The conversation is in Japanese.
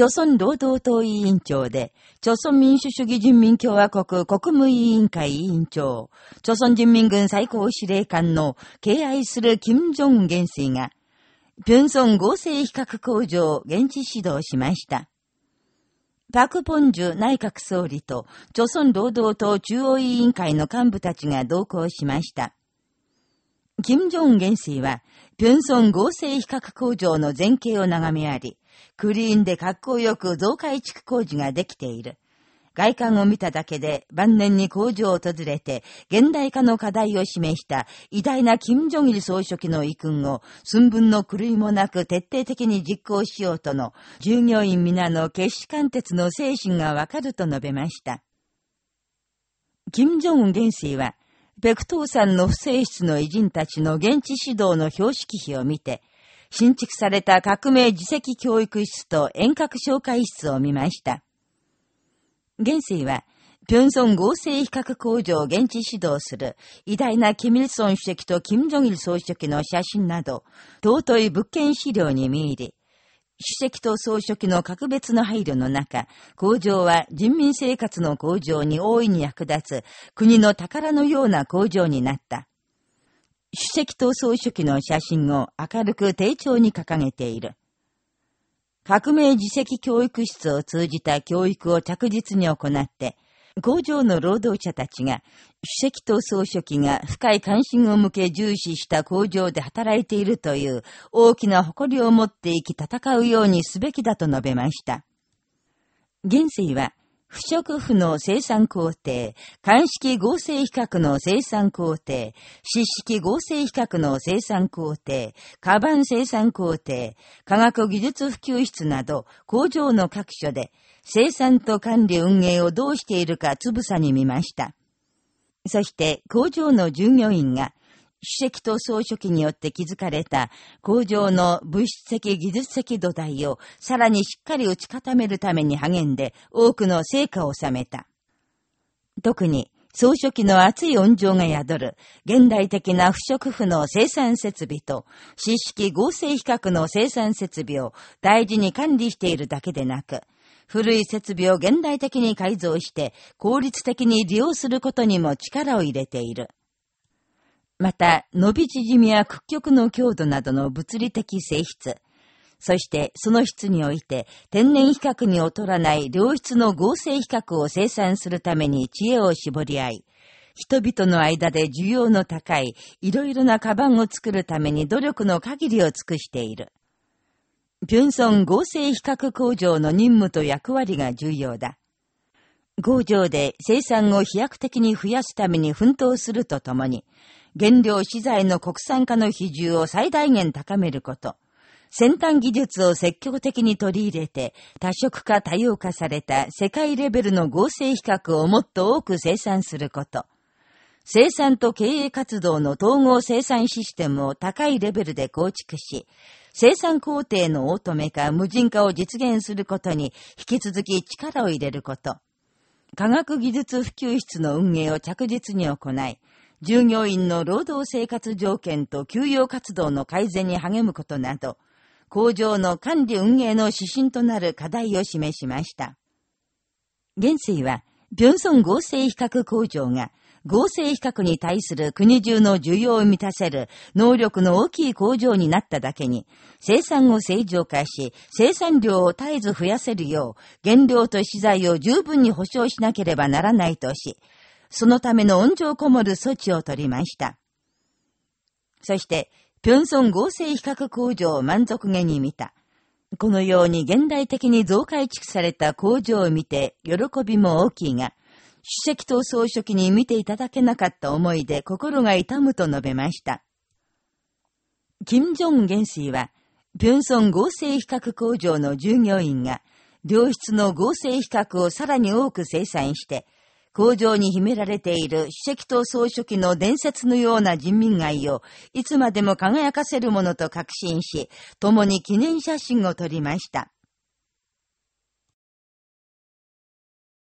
朝鮮労働党委員長で、朝鮮民主主義人民共和国国務委員会委員長、朝鮮人民軍最高司令官の敬愛する金正恩元帥が、平村合成比較工場を現地指導しました。パク・ポンジュ内閣総理と、朝鮮労働党中央委員会の幹部たちが同行しました。金正恩元帥は、平村合成比較工場の前景を眺めあり、クリーンで格好よく増改築工事ができている。外観を見ただけで晩年に工場を訪れて現代化の課題を示した偉大な金正日総書記の遺訓を寸分の狂いもなく徹底的に実行しようとの従業員皆の決死貫徹の精神がわかると述べました。金正恩元帥は、北東山の不正室の偉人たちの現地指導の標識碑を見て、新築された革命自責教育室と遠隔紹介室を見ました。元帥は、平村合成比較工場を現地指導する偉大なキミルソン主席とキム・ジョギル総書記の写真など、尊い物件資料に見入り、主席と総書記の格別の配慮の中、工場は人民生活の向上に大いに役立つ国の宝のような工場になった。主席と総書記の写真を明るく丁重に掲げている。革命自責教育室を通じた教育を着実に行って、工場の労働者たちが、主席と総書記が深い関心を向け重視した工場で働いているという大きな誇りを持って生き戦うようにすべきだと述べました。現世は、不織布の生産工程、鑑識合成比較の生産工程、湿式合成比較の生産工程、カバン生産工程、科学技術普及室など工場の各所で生産と管理運営をどうしているかつぶさに見ました。そして工場の従業員が主席と総書記によって築かれた工場の物質的技術的土台をさらにしっかり打ち固めるために励んで多くの成果を収めた。特に総書記の熱い温情が宿る現代的な不織布の生産設備と湿式合成比較の生産設備を大事に管理しているだけでなく、古い設備を現代的に改造して効率的に利用することにも力を入れている。また、伸び縮みや屈曲の強度などの物理的性質、そしてその質において天然比較に劣らない良質の合成比較を生産するために知恵を絞り合い、人々の間で需要の高いいろいろなカバンを作るために努力の限りを尽くしている。ピョンソン合成比較工場の任務と役割が重要だ。工場で生産を飛躍的に増やすために奮闘するとともに、原料資材の国産化の比重を最大限高めること。先端技術を積極的に取り入れて、多色化多様化された世界レベルの合成比較をもっと多く生産すること。生産と経営活動の統合生産システムを高いレベルで構築し、生産工程のオートメ化、無人化を実現することに引き続き力を入れること。科学技術普及室の運営を着実に行い、従業員の労働生活条件と休養活動の改善に励むことなど、工場の管理運営の指針となる課題を示しました。元帥は、平村合成比較工場が、合成比較に対する国中の需要を満たせる能力の大きい工場になっただけに、生産を正常化し、生産量を絶えず増やせるよう、原料と資材を十分に保障しなければならないとし、そのための温情こもる措置を取りました。そして、ピョンソン合成比較工場を満足げに見た。このように現代的に増改築された工場を見て喜びも大きいが、主席と総書記に見ていただけなかった思いで心が痛むと述べました。金正恩元帥は、ピョンソン合成比較工場の従業員が、良質の合成比較をさらに多く生産して、工場に秘められている主席と総書記の伝説のような人民愛をいつまでも輝かせるものと確信し、共に記念写真を撮りました。